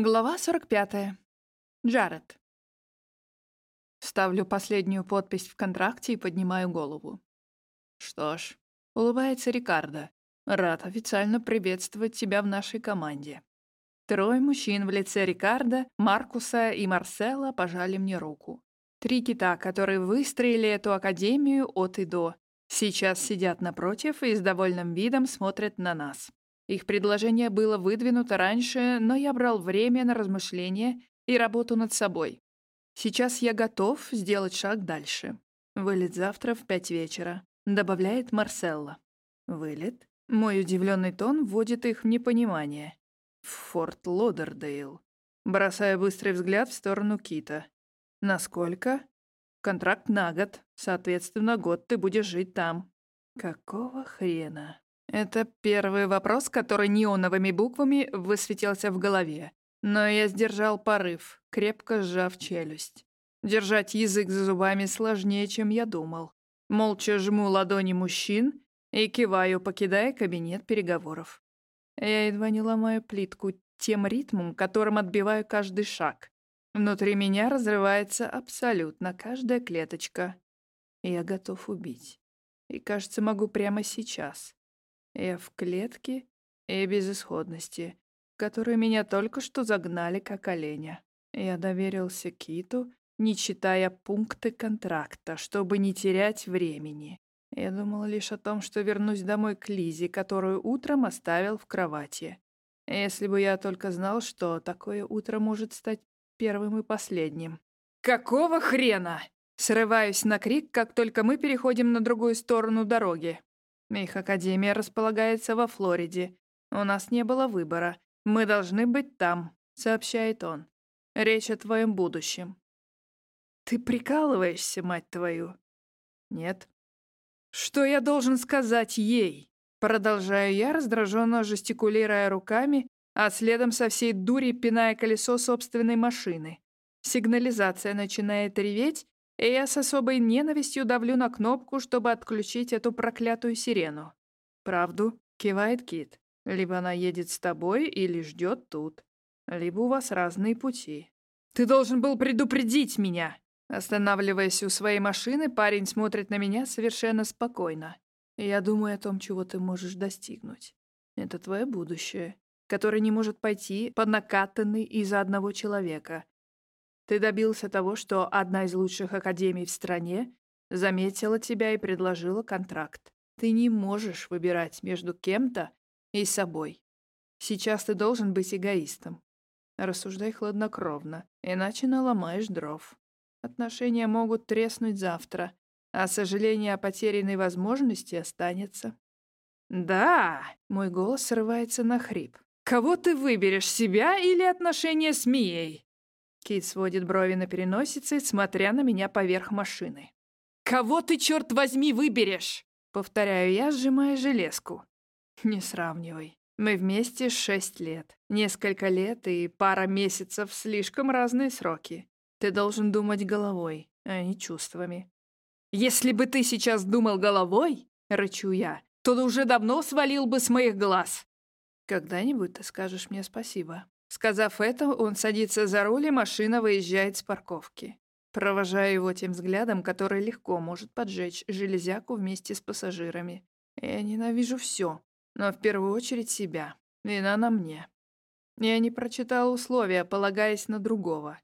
Глава 45. Джаред. Ставлю последнюю подпись в контракте и поднимаю голову. Что ж, улыбается Рикардо. Рад официально приветствовать тебя в нашей команде. Трое мужчин в лице Рикардо, Маркуса и Марсела пожали мне руку. Три кита, которые выстроили эту академию от и до, сейчас сидят напротив и с довольным видом смотрят на нас. Их предложение было выдвинуто раньше, но я брал время на размышления и работу над собой. Сейчас я готов сделать шаг дальше. Вылет завтра в пять вечера, добавляет Марселла. Вылет? Мой удивленный тон вводит их в непонимание. В Форт Лодердейл. Бросаю быстрый взгляд в сторону Кита. Насколько? Контракт на год. Соответственно, год ты будешь жить там. Какого хрена? Это первый вопрос, который неоновыми буквами высветился в голове. Но я сдержал порыв, крепко сжав челюсть. Держать язык за зубами сложнее, чем я думал. Молча жму ладони мужчин и киваю, покидая кабинет переговоров. Я едва не ломаю плитку тем ритмом, которым отбиваю каждый шаг. Внутри меня разрывается абсолютно каждая клеточка. Я готов убить. И, кажется, могу прямо сейчас. Я в клетке и безысходности, в которую меня только что загнали как оленя. Я доверился Киту, не читая пункты контракта, чтобы не терять времени. Я думал лишь о том, что вернусь домой к Лизе, которую утром оставил в кровати. Если бы я только знал, что такое утро может стать первым и последним. «Какого хрена?» Срываюсь на крик, как только мы переходим на другую сторону дороги. Их академия располагается во Флориде. У нас не было выбора. Мы должны быть там, сообщает он. Речь о твоем будущем. Ты прикалываешься, мать твою? Нет. Что я должен сказать ей? Продолжаю я, раздраженно жестикулируя руками, а следом со всей дури пиная колесо собственной машины. Сигнализация начинает реветь, и я с особой ненавистью давлю на кнопку, чтобы отключить эту проклятую сирену. «Правду?» — кивает Кит. «Либо она едет с тобой или ждет тут, либо у вас разные пути». «Ты должен был предупредить меня!» Останавливаясь у своей машины, парень смотрит на меня совершенно спокойно. «Я думаю о том, чего ты можешь достигнуть. Это твое будущее, которое не может пойти под накатанный из-за одного человека, ты добился того, что одна из лучших академий в стране заметила тебя и предложила контракт. Ты не можешь выбирать между кем-то и собой. Сейчас ты должен быть эгоистом. Рассуждай хладнокровно, иначе наломаешь дров. Отношения могут треснуть завтра, а сожаление о потерянной возможности останется. «Да!» — мой голос срывается на хрип. «Кого ты выберешь, себя или отношения с Мией?» Кейт сводит брови на переносице, смотря на меня поверх машины. «Кого ты, черт возьми, выберешь?» Повторяю я, сжимая железку. «Не сравнивай. Мы вместе шесть лет. Несколько лет и пара месяцев — слишком разные сроки. Ты должен думать головой, а не чувствами». «Если бы ты сейчас думал головой, — рычу я, — то уже давно свалил бы с моих глаз». «Когда-нибудь ты скажешь мне спасибо», Сказав это, он садится за руль, и машина выезжает с парковки. Провожаю его тем взглядом, который легко может поджечь железяку вместе с пассажирами. Я ненавижу все, но в первую очередь себя. Вина на мне. Я не прочитал условия, полагаясь на другого.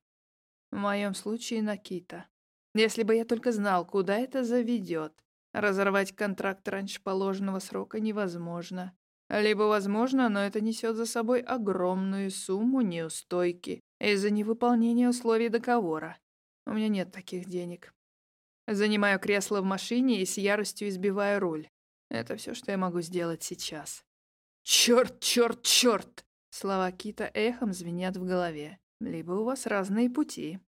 В моем случае на Кита. Если бы я только знал, куда это заведет. Разорвать контракт раньше положенного срока невозможно. Либо возможно, но это несет за собой огромную сумму неустойки из-за невыполнения условий договора. У меня нет таких денег. Занимаю кресло в машине и с яростью избиваю руль. Это все, что я могу сделать сейчас. Черт, черт, черт! Слова Кита эхом звенят в голове. Либо у вас разные пути.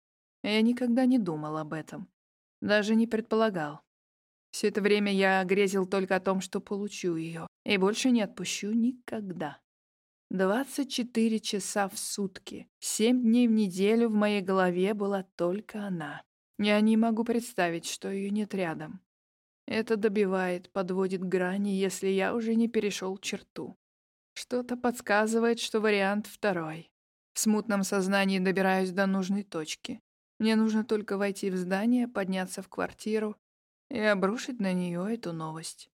Я никогда не думал об этом. Даже не предполагал. Все это время я грезил только о том, что получу ее, и больше не отпущу никогда. 24 часа в сутки, 7 дней в неделю в моей голове была только она. Я не могу представить, что ее нет рядом. Это добивает, подводит грани, если я уже не перешел черту. Что-то подсказывает, что вариант второй. В смутном сознании добираюсь до нужной точки. Мне нужно только войти в здание, подняться в квартиру и обрушить на нее эту новость.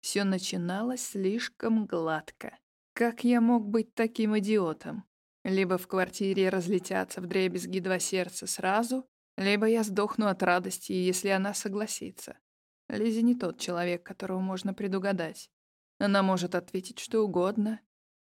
Все начиналось слишком гладко. Как я мог быть таким идиотом? Либо в квартире разлетятся вдребезги два сердца сразу, либо я сдохну от радости, если она согласится. Лизи не тот человек, которого можно предугадать. Она может ответить что угодно,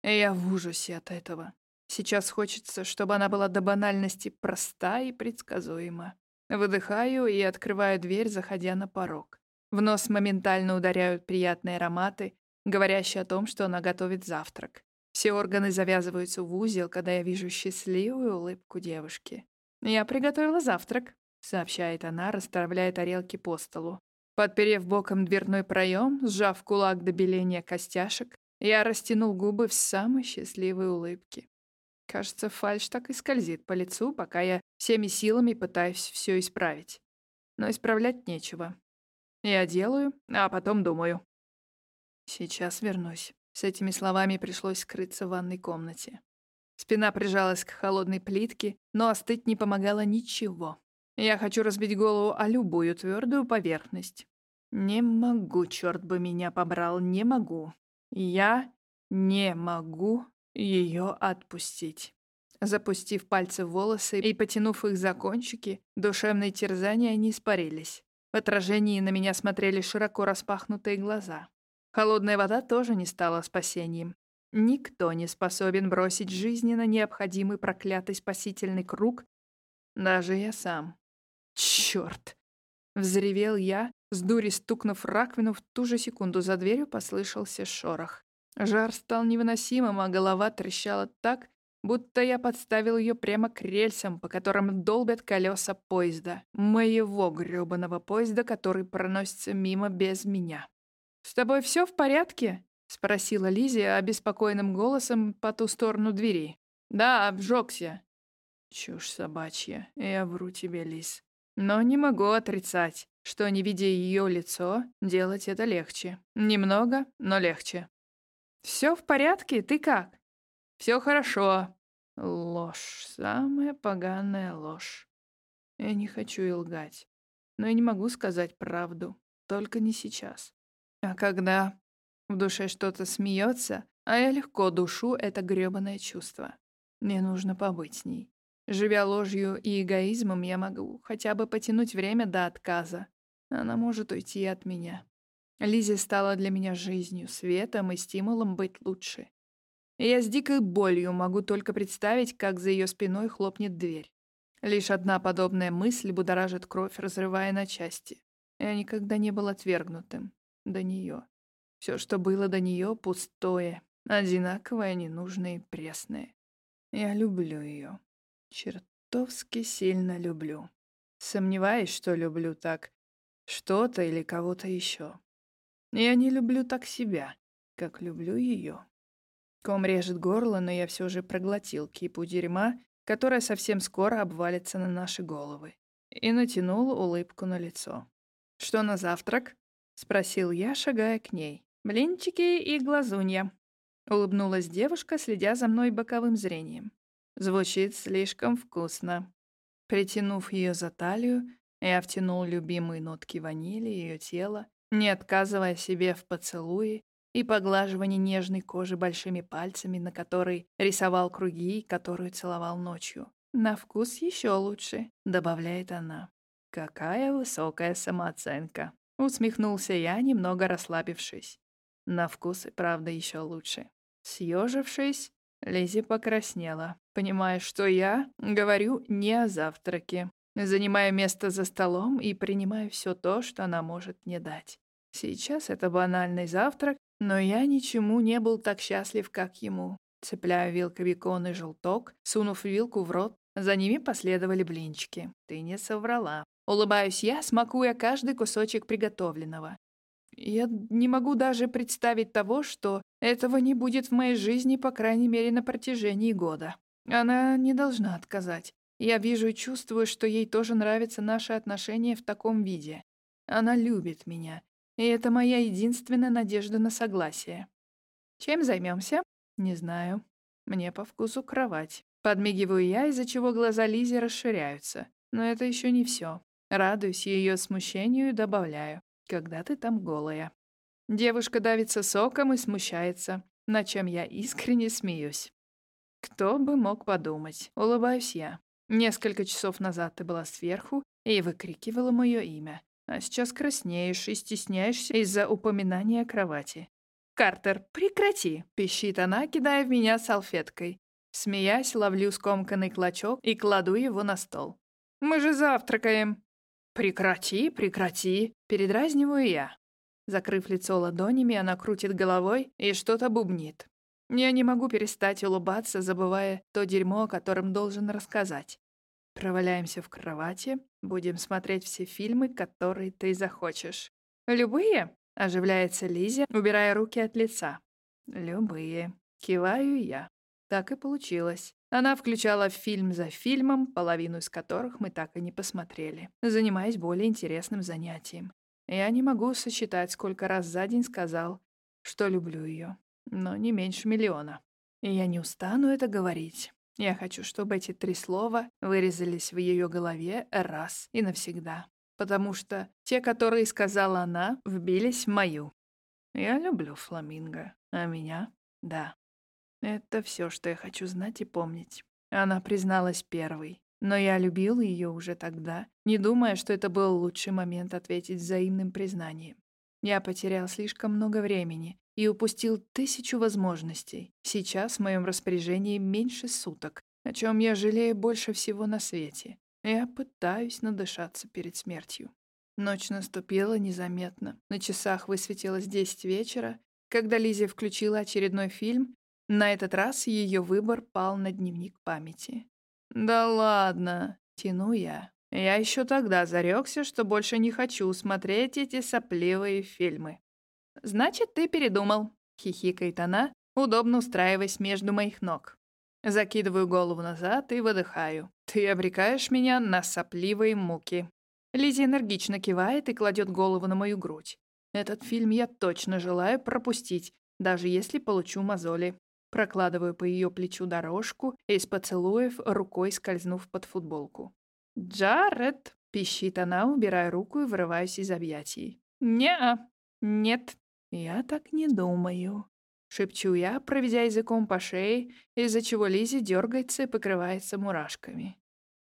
и я в ужасе от этого. Сейчас хочется, чтобы она была до банальности проста и предсказуема. Выдыхаю и открываю дверь, заходя на порог. В нос моментально ударяют приятные ароматы, говорящий о том, что она готовит завтрак. Все органы завязываются в узел, когда я вижу счастливую улыбку девушки. «Я приготовила завтрак», — сообщает она, расставляя тарелки по столу. Подперев боком дверной проем, сжав кулак до беления костяшек, я растянул губы в самой счастливой улыбке. Кажется, фальшь так и скользит по лицу, пока я всеми силами пытаюсь все исправить. Но исправлять нечего. Я делаю, а потом думаю. Сейчас вернусь. С этими словами пришлось скрыться в ванной комнате. Спина прижалась к холодной плитке, но остыть не помогало ничего. Я хочу разбить голову о любую твердую поверхность. Не могу, черт бы меня побрал, не могу. Я не могу ее отпустить. Запустив пальцы в волосы и потянув их за кончики, душевные терзания не испарились. В отражении на меня смотрели широко распахнутые глаза. Холодная вода тоже не стала спасением. Никто не способен бросить жизненно необходимый проклятый спасительный круг, даже я сам. Чёрт! Взревел я, с дури стукнув раковину, в ту же секунду за дверью послышался шорох. Жар стал невыносимым, а голова трещала так, будто я подставил ее прямо к рельсам, по которым долбят колеса поезда. Моего грёбаного поезда, который проносится мимо без меня. «С тобой все в порядке?» — спросила Лизия обеспокоенным голосом по ту сторону двери. «Да, обжегся». «Чушь собачья, я вру тебе, Лиз. Но не могу отрицать, что, не видя ее лицо, делать это легче. Немного, но легче». «Все в порядке? Ты как?» «Все хорошо». Ложь, самая поганая ложь. Я не хочу и лгать, но я не могу сказать правду, только не сейчас. А когда в душе что-то смеется, а я легко душу это грёбаное чувство. Мне нужно побыть с ней. Живя ложью и эгоизмом, я могу хотя бы потянуть время до отказа. Она может уйти от меня. Лизи стала для меня жизнью, светом и стимулом быть лучше. Я с дикой болью могу только представить, как за ее спиной хлопнет дверь. Лишь одна подобная мысль будоражит кровь, разрывая на части. Я никогда не был отвергнутым до нее. Все, что было до нее, пустое, одинаковое, ненужное и пресное. Я люблю ее. Чертовски сильно люблю. Сомневаюсь, что люблю так что-то или кого-то еще. Я не люблю так себя, как люблю ее. Ком режет горло, но я все же проглотил кипу дерьма, которая совсем скоро обвалится на наши головы, и натянул улыбку на лицо. «Что на завтрак?» — спросил я, шагая к ней. «Блинчики и глазунья», — улыбнулась девушка, следя за мной боковым зрением. «Звучит слишком вкусно». Притянув ее за талию, я втянул любимые нотки ванили ее тело, не отказывая себе в поцелуе и поглаживании нежной кожи большими пальцами, на которой рисовал круги, которую целовал ночью. «На вкус еще лучше», — добавляет она. «Какая высокая самооценка». Усмехнулся я, немного расслабившись. На вкус и правда еще лучше. Съежившись, Лизи покраснела, понимая, что я говорю не о завтраке. Занимаю место за столом и принимаю все то, что она может мне дать. Сейчас это банальный завтрак, но я ничему не был так счастлив, как ему. Цепляю вилкой бекон и желток, сунув вилку в рот, за ними последовали блинчики. Ты не соврала. Улыбаюсь я, смакуя каждый кусочек приготовленного. Я не могу даже представить того, что этого не будет в моей жизни, по крайней мере, на протяжении года. Она не должна отказать. Я вижу и чувствую, что ей тоже нравятся наши отношения в таком виде. Она любит меня, и это моя единственная надежда на согласие. Чем займемся? Не знаю. Мне по вкусу кровать. Подмигиваю я, из-за чего глаза Лизи расширяются. Но это еще не все. Радуюсь ее смущению и добавляю. Когда ты там голая. Девушка давится соком и смущается, на чем я искренне смеюсь. Кто бы мог подумать, улыбаюсь я. Несколько часов назад ты была сверху и выкрикивала мое имя, а сейчас краснеешь и стесняешься из-за упоминания кровати. «Картер, прекрати!» — пищит она, кидая в меня салфеткой. Смеясь, ловлю скомканный клочок и кладу его на стол. «Мы же завтракаем!» «Прекрати, прекрати!» — передразниваю я. Закрыв лицо ладонями, она крутит головой и что-то бубнит. Я не могу перестать улыбаться, забывая то дерьмо, о котором должен рассказать. Проваляемся в кровати, будем смотреть все фильмы, которые ты захочешь. «Любые?» — оживляется Лиза, убирая руки от лица. «Любые». Киваю я. Так и получилось. Она включала фильм за фильмом, половину из которых мы так и не посмотрели, занимаясь более интересным занятием. Я не могу сосчитать, сколько раз за день сказал, что люблю ее, но не меньше миллиона. И я не устану это говорить. Я хочу, чтобы эти три слова вырезались в ее голове раз и навсегда. Потому что те, которые сказала она, вбились в мою. Я люблю фламинго, а меня — да. Это все, что я хочу знать и помнить. Она призналась первой. Но я любил ее уже тогда, не думая, что это был лучший момент ответить взаимным признанием. Я потерял слишком много времени и упустил тысячу возможностей. Сейчас в моем распоряжении меньше суток, о чем я жалею больше всего на свете. Я пытаюсь надышаться перед смертью. Ночь наступила незаметно. На часах высветилось десять вечера, когда Лизия включила очередной фильм на этот раз ее выбор пал на дневник памяти. «Да ладно», — тяну я. Я еще тогда зарекся, что больше не хочу смотреть эти сопливые фильмы. «Значит, ты передумал», — хихикает она, удобно устраиваясь между моих ног. Закидываю голову назад и выдыхаю. «Ты обрекаешь меня на сопливые муки». Лиза энергично кивает и кладет голову на мою грудь. Этот фильм я точно желаю пропустить, даже если получу мозоли. Прокладываю по ее плечу дорожку, из поцелуев рукой скользнув под футболку. «Джаред!» — пищит она, убирая руку и вырываясь из объятий. «Не-а! Нет, я так не думаю!» Шепчу я, проведя языком по шее, из-за чего Лизи дергается и покрывается мурашками.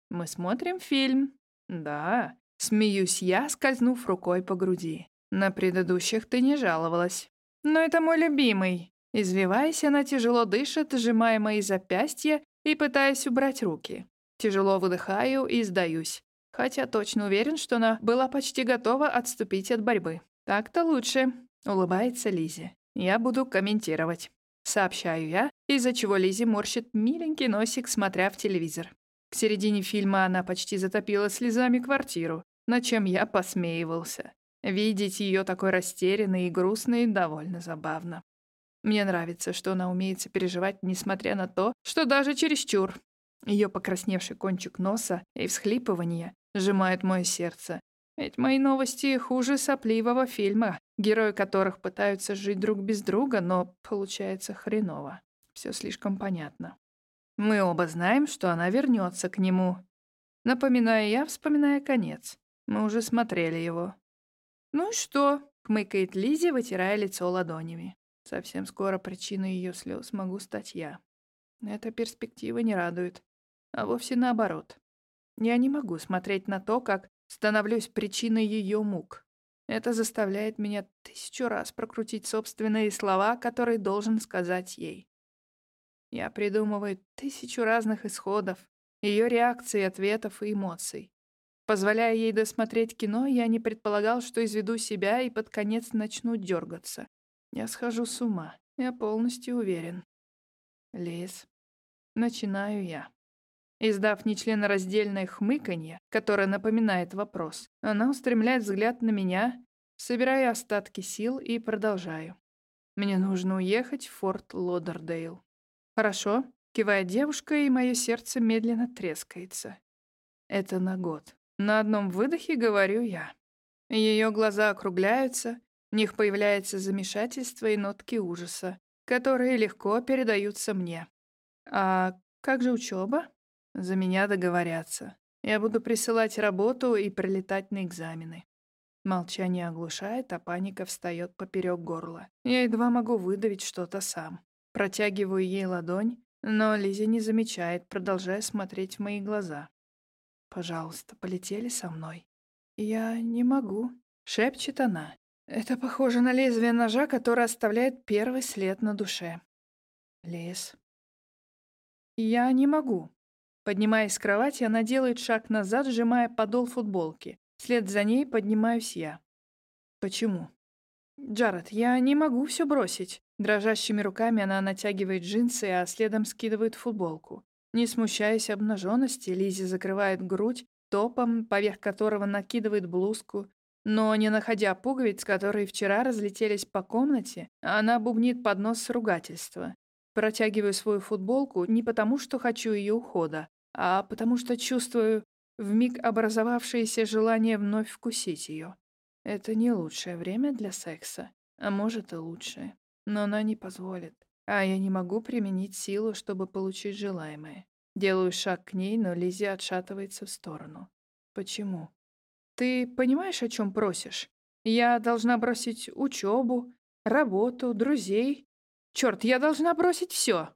«Мы смотрим фильм?» «Да». Смеюсь я, скользнув рукой по груди. «На предыдущих ты не жаловалась». «Но это мой любимый!» Извиваясь, она тяжело дышит, сжимая мои запястья и пытаясь убрать руки. Тяжело выдыхаю и сдаюсь. Хотя точно уверен, что она была почти готова отступить от борьбы. «Так-то лучше», — улыбается Лизе. «Я буду комментировать». Сообщаю я, из-за чего Лизи морщит миленький носик, смотря в телевизор. К середине фильма она почти затопила слезами квартиру, над чем я посмеивался. Видеть ее такой растерянной и грустной довольно забавно. Мне нравится, что она умеет сопереживать, несмотря на то, что даже чересчур. Ее покрасневший кончик носа и всхлипывание сжимают мое сердце. Ведь мои новости хуже сопливого фильма, герои которых пытаются жить друг без друга, но получается хреново. Все слишком понятно. Мы оба знаем, что она вернется к нему. Напоминаю я, вспоминая конец. Мы уже смотрели его. «Ну что?» — хмыкает Лизи, вытирая лицо ладонями. Совсем скоро причиной ее слез могу стать я. Эта перспектива не радует, а вовсе наоборот. Я не могу смотреть на то, как становлюсь причиной ее мук. Это заставляет меня тысячу раз прокрутить собственные слова, которые должен сказать ей. Я придумываю тысячу разных исходов, ее реакций, ответов и эмоций. Позволяя ей досмотреть кино, я не предполагал, что изведу себя и под конец начну дергаться. Я схожу с ума, я полностью уверен. Лиз. Начинаю я. Издав нечленораздельное хмыканье, которое напоминает вопрос, она устремляет взгляд на меня, собирая остатки сил и продолжаю. Мне нужно уехать в Форт Лодердейл. Хорошо, кивает девушка, и мое сердце медленно трескается. Это на год. На одном выдохе говорю я. Ее глаза округляются, в них появляется замешательство и нотки ужаса, которые легко передаются мне. «А Как же учеба? За меня договорятся. Я буду присылать работу и прилетать на экзамены. Молчание оглушает, а паника встает поперек горла. Я едва могу выдавить что-то сам. Протягиваю ей ладонь, но Лиза не замечает, продолжая смотреть в мои глаза. «Пожалуйста, полетели со мной». «Я не могу», — шепчет она. Это похоже на лезвие ножа, которое оставляет первый след на душе. Лес. Я не могу. Поднимаясь с кровати, она делает шаг назад, сжимая подол футболки. Вслед за ней поднимаюсь я. Почему? Джаред, я не могу все бросить. Дрожащими руками она натягивает джинсы, а следом скидывает футболку. Не смущаясь обнаженности, Лизи закрывает грудь топом, поверх которого накидывает блузку, но, не находя пуговиц, которые вчера разлетелись по комнате, она бубнит под нос ругательства. Протягиваю свою футболку не потому, что хочу ее ухода, а потому что чувствую вмиг образовавшееся желание вновь вкусить ее. Это не лучшее время для секса, а может и лучшее. Но она не позволит. А я не могу применить силу, чтобы получить желаемое. Делаю шаг к ней, но Лизи отшатывается в сторону. Почему? Ты понимаешь, о чем просишь? Я должна бросить учебу, работу, друзей. Черт, я должна бросить все.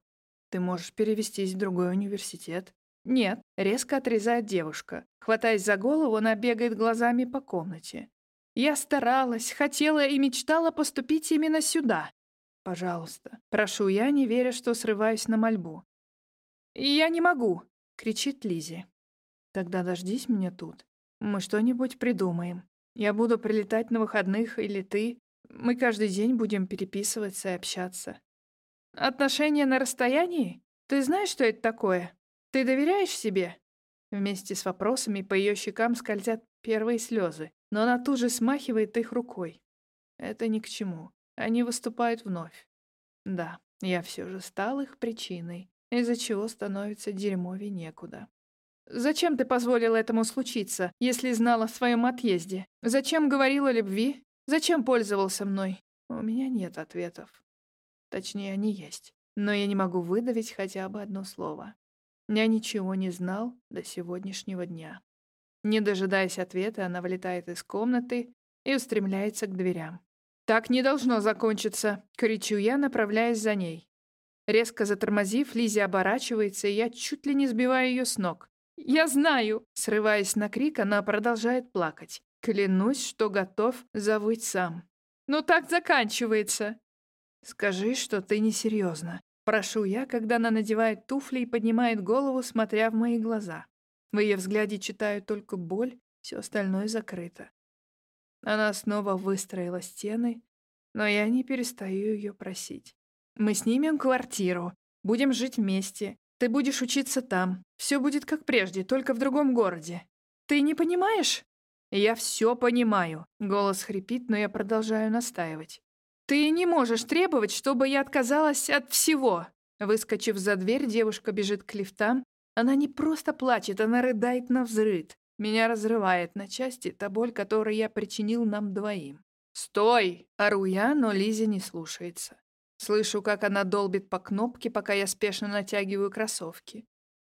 Ты можешь перевестись в другой университет. Нет, резко отрезает девушка. Хватаясь за голову, она бегает глазами по комнате. Я старалась, хотела и мечтала поступить именно сюда. Пожалуйста, прошу я, не веря, что срываюсь на мольбу. «Я не могу!» — кричит Лизи. «Тогда дождись меня тут. Мы что-нибудь придумаем. Я буду прилетать на выходных, или ты. Мы каждый день будем переписываться и общаться. Отношения на расстоянии? Ты знаешь, что это такое? Ты доверяешь себе? Вместе с вопросами по ее щекам скользят первые слезы, но она тут же смахивает их рукой. Это ни к чему. Они выступают вновь. Да, я все же стал их причиной, из-за чего становится дерьмовей некуда. Зачем ты позволила этому случиться, если знала о своем отъезде? Зачем говорил о любви? Зачем пользовался мной? У меня нет ответов. Точнее, они есть. Но я не могу выдавить хотя бы одно слово. Я ничего не знал до сегодняшнего дня. Не дожидаясь ответа, она вылетает из комнаты и устремляется к дверям. «Так не должно закончиться!» — кричу я, направляясь за ней. Резко затормозив, Лизи оборачивается, и я чуть ли не сбиваю ее с ног. «Я знаю!» Срываясь на крик, она продолжает плакать. Клянусь, что готов завыть сам. «Но так заканчивается!» «Скажи, что ты несерьезно. Прошу я, когда она надевает туфли и поднимает голову, смотря в мои глаза. В ее взгляде читаю только боль, все остальное закрыто. Она снова выстроила стены, но я не перестаю ее просить. Мы снимем квартиру, будем жить вместе, ты будешь учиться там. Все будет как прежде, только в другом городе. Ты не понимаешь? Я все понимаю. Голос хрипит, но я продолжаю настаивать. Ты не можешь требовать, чтобы я отказалась от всего. Выскочив за дверь, девушка бежит к лифтам. Она не просто плачет, она рыдает на взрыд. Меня разрывает на части та боль, которую я причинил нам двоим. «Стой!» — ору я, но Лиза не слушается. Слышу, как она долбит по кнопке, пока я спешно натягиваю кроссовки.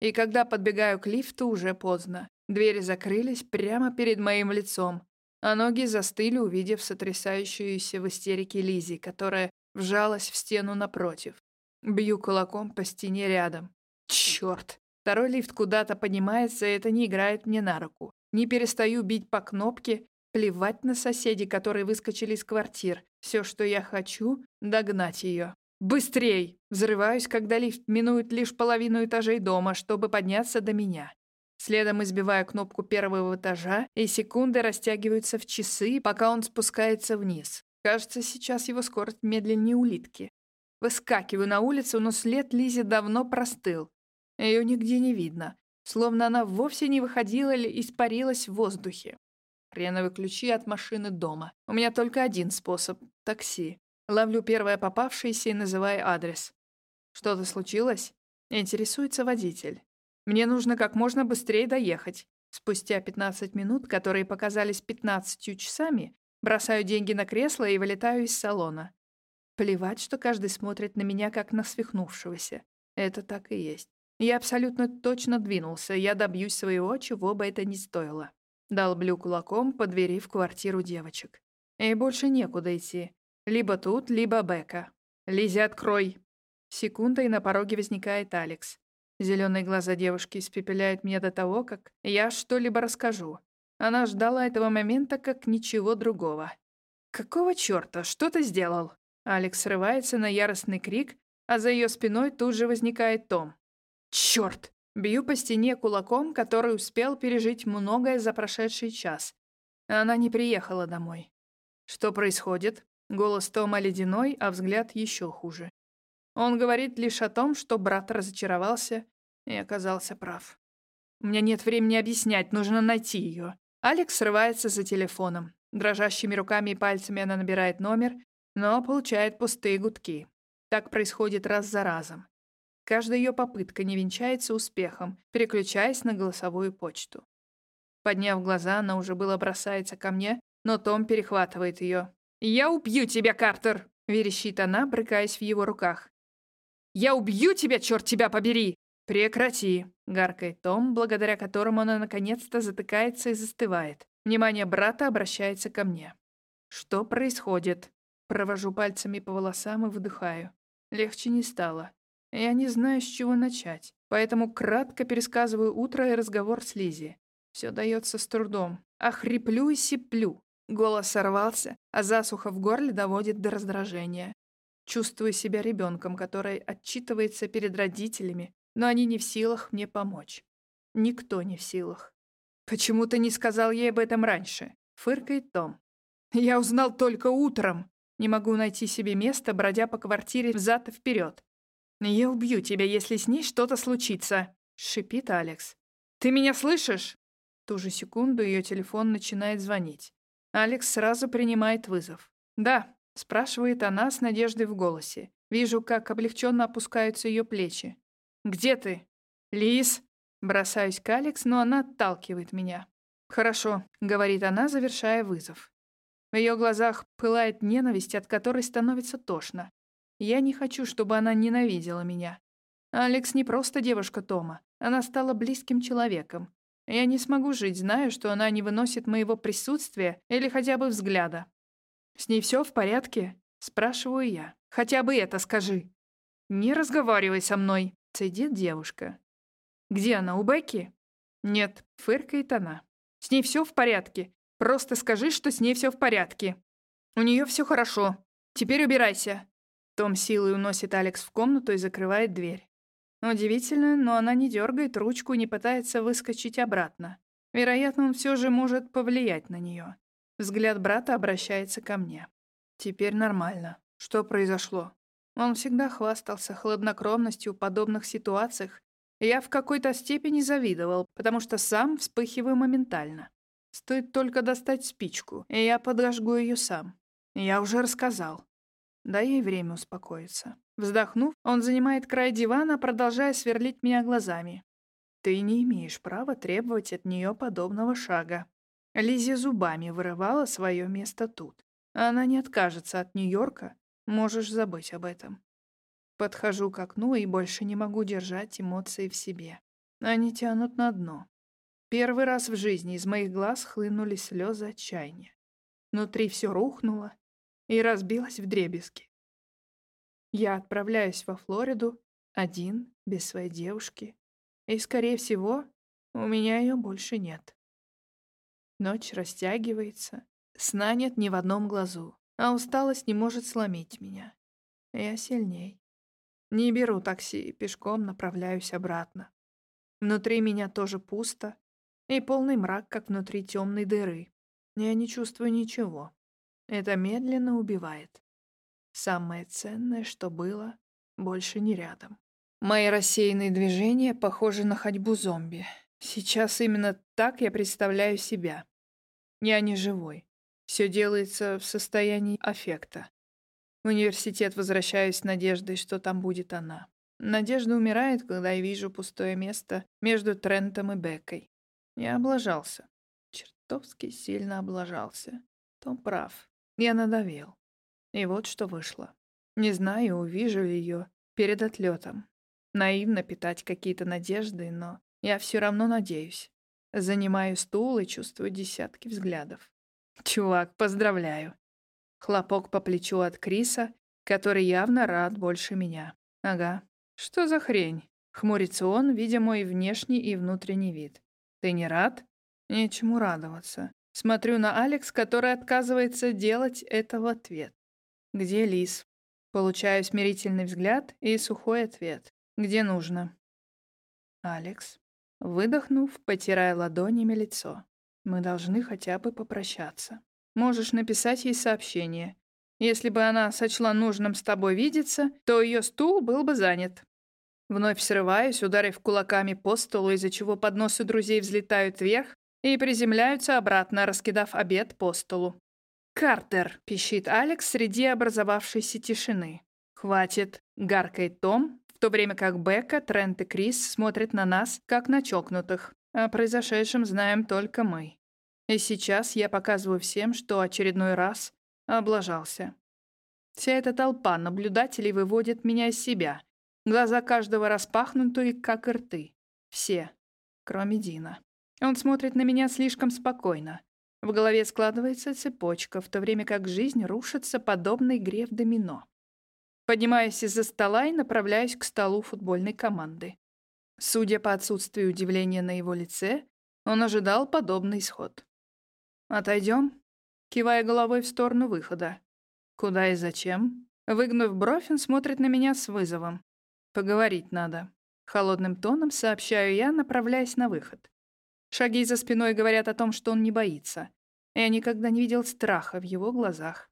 И когда подбегаю к лифту, уже поздно. Двери закрылись прямо перед моим лицом, а ноги застыли, увидев сотрясающуюся в истерике Лизи, которая вжалась в стену напротив. Бью кулаком по стене рядом. Черт! Второй лифт куда-то поднимается, и это не играет мне на руку. Не перестаю бить по кнопке, Плевать на соседей, которые выскочили из квартир. Все, что я хочу — догнать ее. Быстрей! Взрываюсь, когда лифт минует лишь половину этажей дома, чтобы подняться до меня. Следом избиваю кнопку первого этажа, и секунды растягиваются в часы, пока он спускается вниз. Кажется, сейчас его скорость медленнее улитки. Выскакиваю на улицу, но след Лизи давно простыл. Ее нигде не видно, словно она вовсе не выходила или испарилась в воздухе. Хреновые ключи от машины дома. У меня только один способ — такси. Ловлю первое попавшееся и называю адрес. Что-то случилось? Интересуется водитель. Мне нужно как можно быстрее доехать. Спустя 15 минут, которые показались 15 часами, бросаю деньги на кресло и вылетаю из салона. Плевать, что каждый смотрит на меня, как на свихнувшегося. Это так и есть. Я абсолютно точно двинулся, я добьюсь своего, чего бы это ни стоило. Долблю кулаком по двери в квартиру девочек. И больше некуда идти. Либо тут, либо Бека. Лизи, открой. Секунда, и на пороге возникает Алекс. Зеленые глаза девушки испепеляют меня до того, как я что-либо расскажу. Она ждала этого момента как ничего другого. «Какого чёрта? Что ты сделал?» Алекс срывается на яростный крик, а за ее спиной тут же возникает Том. «Чёрт!» Бью по стене кулаком, который успел пережить многое за прошедший час. Она не приехала домой. Что происходит? Голос Тома ледяной, а взгляд еще хуже. Он говорит лишь о том, что брат разочаровался и оказался прав. У меня нет времени объяснять, нужно найти ее. Алекс срывается за телефоном. Дрожащими руками и пальцами она набирает номер, но получает пустые гудки. Так происходит раз за разом. Каждая ее попытка не венчается успехом, переключаясь на голосовую почту. Подняв глаза, она уже было бросается ко мне, но Том перехватывает ее. «Я убью тебя, Картер!» — верещит она, брыкаясь в его руках. «Я убью тебя, черт тебя побери!» «Прекрати!» — гаркает Том, благодаря которому она наконец-то затыкается и застывает. Внимание брата обращается ко мне. «Что происходит?» Провожу пальцами по волосам и выдыхаю. Легче не стало. Я не знаю, с чего начать, поэтому кратко пересказываю утро и разговор с Лизи. Все дается с трудом. А хриплю и сиплю. Голос сорвался, а засуха в горле доводит до раздражения. Чувствую себя ребенком, который отчитывается перед родителями, но они не в силах мне помочь. Никто не в силах. «Почему ты не сказал ей об этом раньше?» — фыркает Том. «Я узнал только утром. Не могу найти себе место, бродя по квартире взад и вперед. «Я убью тебя, если с ней что-то случится», — шипит Алекс. «Ты меня слышишь?» В ту же секунду ее телефон начинает звонить. Алекс сразу принимает вызов. «Да», — спрашивает она с надеждой в голосе. Вижу, как облегченно опускаются ее плечи. «Где ты?» «Лис!» Бросаюсь к Алекс, но она отталкивает меня. «Хорошо», — говорит она, завершая вызов. В ее глазах пылает ненависть, от которой становится тошно. Я не хочу, чтобы она ненавидела меня. Алекс не просто девушка Тома. Она стала близким человеком. Я не смогу жить, зная, что она не выносит моего присутствия или хотя бы взгляда. «С ней все в порядке?» — спрашиваю я. «Хотя бы это скажи». «Не разговаривай со мной», — цедит девушка. «Где она, у Бекки?» «Нет», — фыркает она. «С ней все в порядке. Просто скажи, что с ней все в порядке. У нее все хорошо. Теперь убирайся. Том силой уносит Алекс в комнату и закрывает дверь. Удивительно, но она не дергает ручку и не пытается выскочить обратно. Вероятно, он все же может повлиять на нее. Взгляд брата обращается ко мне. Теперь нормально. Что произошло? Он всегда хвастался хладнокровностью в подобных ситуациях. Я в какой-то степени завидовал, потому что сам вспыхиваю моментально. Стоит только достать спичку, и я подожгу ее сам. Я уже рассказал. Дай ей время успокоиться. Вздохнув, он занимает край дивана, продолжая сверлить меня глазами. Ты не имеешь права требовать от нее подобного шага. Лизи зубами вырывала свое место тут. Она не откажется от Нью-Йорка. Можешь забыть об этом. Подхожу к окну и больше не могу держать эмоции в себе. Они тянут на дно. Первый раз в жизни из моих глаз хлынули слезы отчаяния. Внутри все рухнуло, и разбилась в дребезги. Я отправляюсь во Флориду один, без своей девушки, и, скорее всего, у меня ее больше нет. Ночь растягивается, сна нет ни в одном глазу, а усталость не может сломить меня. Я сильней. Не беру такси, пешком направляюсь обратно. Внутри меня тоже пусто, и полный мрак, как внутри темной дыры. Я не чувствую ничего. Это медленно убивает. Самое ценное, что было, больше не рядом. Мои рассеянные движения похожи на ходьбу зомби. Сейчас именно так я представляю себя. Я не живой. Все делается в состоянии аффекта. В университет возвращаюсь с надеждой, что там будет она. Надежда умирает, когда я вижу пустое место между Трентом и Беккой. Я облажался. Чертовски сильно облажался. Том прав. Я надавил. И вот что вышло. Не знаю, увижу ли ее перед отлетом. Наивно питать какие-то надежды, но я все равно надеюсь. Занимаю стул и чувствую десятки взглядов. Чувак, поздравляю. Хлопок по плечу от Криса, который явно рад больше меня. Ага. Что за хрень? Хмурится он, видя мой внешний и внутренний вид. Ты не рад? Нечему радоваться. Смотрю на Алекс, который отказывается делать это в ответ. Где Лис? Получаю смирительный взгляд и сухой ответ. Где нужно? Алекс. Выдохнув, потирая ладонями лицо. Мы должны хотя бы попрощаться. Можешь написать ей сообщение. Если бы она сочла нужным с тобой видеться, то ее стул был бы занят. Вновь срываюсь, ударив кулаками по столу, из-за чего подносы друзей взлетают вверх и приземляются обратно, раскидав обед по столу. «Картер!» — пищит Алекс среди образовавшейся тишины. «Хватит!» — гаркает Том, то время как Бекка, Трент и Крис смотрят на нас, как на чокнутых. О произошедшем знаем только мы. И сейчас я показываю всем, что очередной раз облажался. Вся эта толпа наблюдателей выводит меня из себя. Глаза каждого распахнуты, как рты. Все, кроме Дина. Он смотрит на меня слишком спокойно. В голове складывается цепочка, в то время как жизнь рушится подобно игре в домино. Поднимаюсь из-за стола и направляюсь к столу футбольной команды. Судя по отсутствию удивления на его лице, он ожидал подобный исход. «Отойдем?» Кивая головой в сторону выхода. «Куда и зачем?» Выгнув бровь, он смотрит на меня с вызовом. «Поговорить надо». Холодным тоном сообщаю я, направляясь на выход. Шаги за спиной говорят о том, что он не боится. Я никогда не видел страха в его глазах.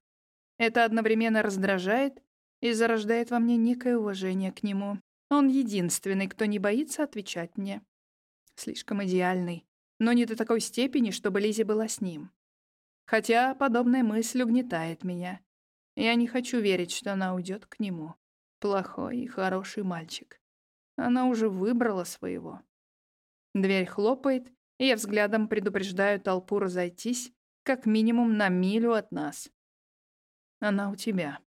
Это одновременно раздражает и зарождает во мне некое уважение к нему. Он единственный, кто не боится отвечать мне. Слишком идеальный, но не до такой степени, чтобы Лизи была с ним. Хотя подобная мысль угнетает меня. Я не хочу верить, что она уйдет к нему. Плохой и хороший мальчик. Она уже выбрала своего. Дверь хлопает, и я взглядом предупреждаю толпу разойтись как минимум на милю от нас. Она у тебя.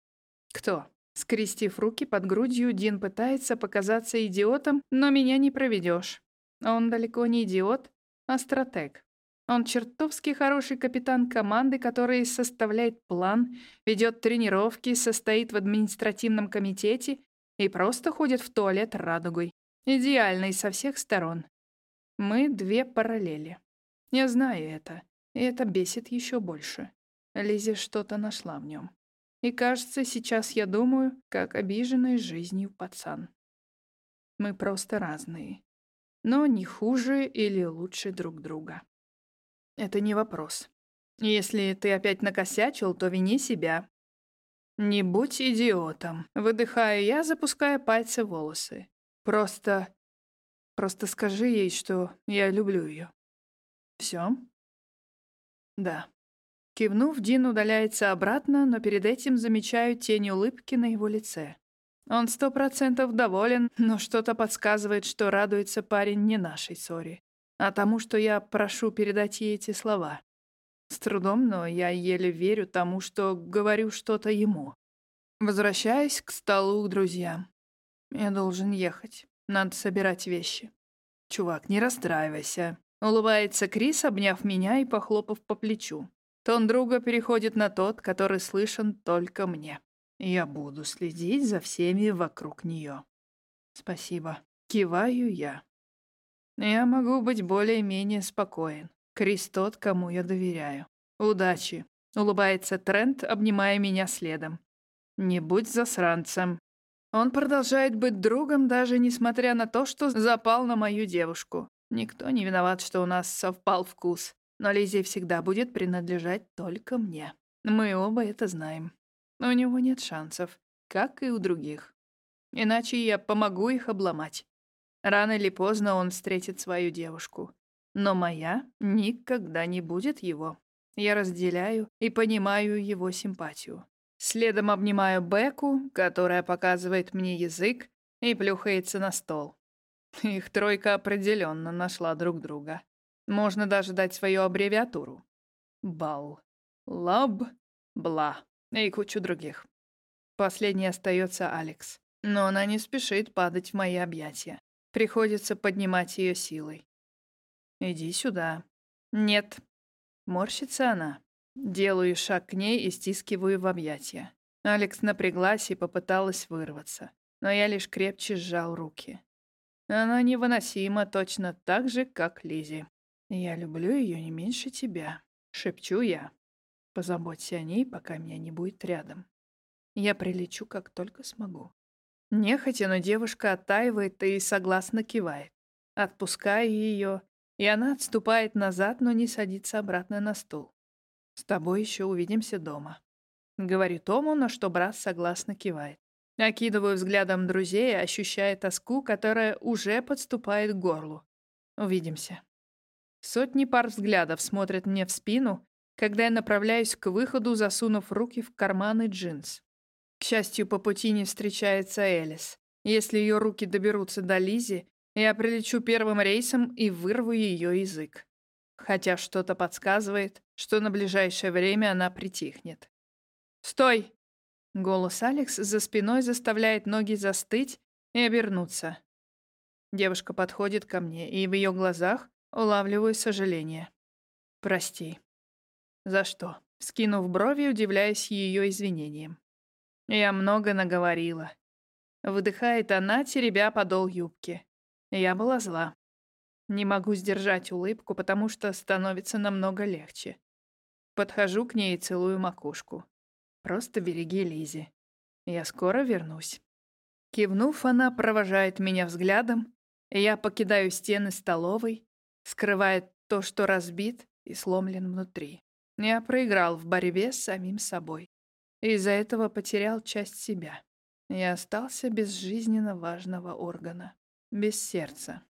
Кто? Скрестив руки под грудью, Дин пытается показаться идиотом, но меня не проведешь. Он далеко не идиот, а стратег. Он чертовски хороший капитан команды, который составляет план, ведет тренировки, состоит в административном комитете и просто ходит в туалет радугой. Идеальный со всех сторон. Мы две параллели. Я знаю это, и это бесит еще больше. Лизи что-то нашла в нем. И кажется, сейчас я думаю, как обиженный жизнью пацан. Мы просто разные. Но не хуже или лучше друг друга. Это не вопрос. Если ты опять накосячил, то вини себя. Не будь идиотом. Выдыхаю я, запуская пальцы в волосы. Просто... Просто скажи ей, что я люблю ее. Все? Да. Кивнув, Дин удаляется обратно, но перед этим замечаю тень улыбки на его лице. Он сто процентов доволен, но что-то подсказывает, что радуется парень не нашей ссоре, а тому, что я прошу передать ей эти слова. С трудом, но я еле верю тому, что говорю что-то ему. Возвращаюсь к столу к друзьям. Я должен ехать. Надо собирать вещи. Чувак, не расстраивайся. Улыбается Крис, обняв меня и похлопав по плечу. Тон друга переходит на тот, который слышен только мне. Я буду следить за всеми вокруг нее. Спасибо. Киваю я. Я могу быть более-менее спокоен. Крис тот, кому я доверяю. Удачи. Улыбается Трент, обнимая меня следом. Не будь засранцем. Он продолжает быть другом, даже несмотря на то, что запал на мою девушку. Никто не виноват, что у нас совпал вкус но Лизе всегда будет принадлежать только мне. Мы оба это знаем. У него нет шансов, как и у других. Иначе я помогу их обломать. Рано или поздно он встретит свою девушку. Но моя никогда не будет его. Я разделяю и понимаю его симпатию. Следом обнимаю Беку, которая показывает мне язык и плюхается на стол. Их тройка определенно нашла друг друга. Можно даже дать свою аббревиатуру. Бал. Лаб. Бла. И кучу других. Последний остается Алекс. Но она не спешит падать в мои объятия. Приходится поднимать ее силой. «Иди сюда». «Нет». Морщится она. Делаю шаг к ней и стискиваю в объятия. Алекс напряглась и попыталась вырваться, но я лишь крепче сжал руки. Она невыносима точно так же, как Лизи. Я люблю ее не меньше тебя, шепчу я. Позаботься о ней, пока меня не будет рядом. Я прилечу, как только смогу. Нехотя, но девушка оттаивает и согласно кивает. Отпускаю ее, и она отступает назад, но не садится обратно на стул. С тобой еще увидимся дома. Говорю Тому, на что брат согласно кивает. Окидываю взглядом друзей, ощущая тоску, которая уже подступает к горлу. Увидимся. Сотни пар взглядов смотрят мне в спину, когда я направляюсь к выходу, засунув руки в карманы джинс. К счастью, по пути не встречается Элис. Если ее руки доберутся до Лизи, я прилечу первым рейсом и вырву ее язык. Хотя что-то подсказывает, что на ближайшее время она притихнет. «Стой!» Голос Алекс за спиной заставляет ноги застыть и обернуться. Девушка подходит ко мне, и в ее глазах улавливаю сожаление. «Прости». «За что?» Скинув брови, удивляясь ее извинениям. «Я много наговорила». Выдыхает она, теребя подол юбки. Я была зла. Не могу сдержать улыбку, потому что становится намного легче. Подхожу к ней и целую макушку. Просто береги Лизи. Я скоро вернусь. Кивнув, она провожает меня взглядом, и я покидаю стены столовой, скрывая то, что разбит и сломлен внутри. Я проиграл в борьбе с самим собой. Из-за этого потерял часть себя. Я остался без жизненно важного органа, без сердца.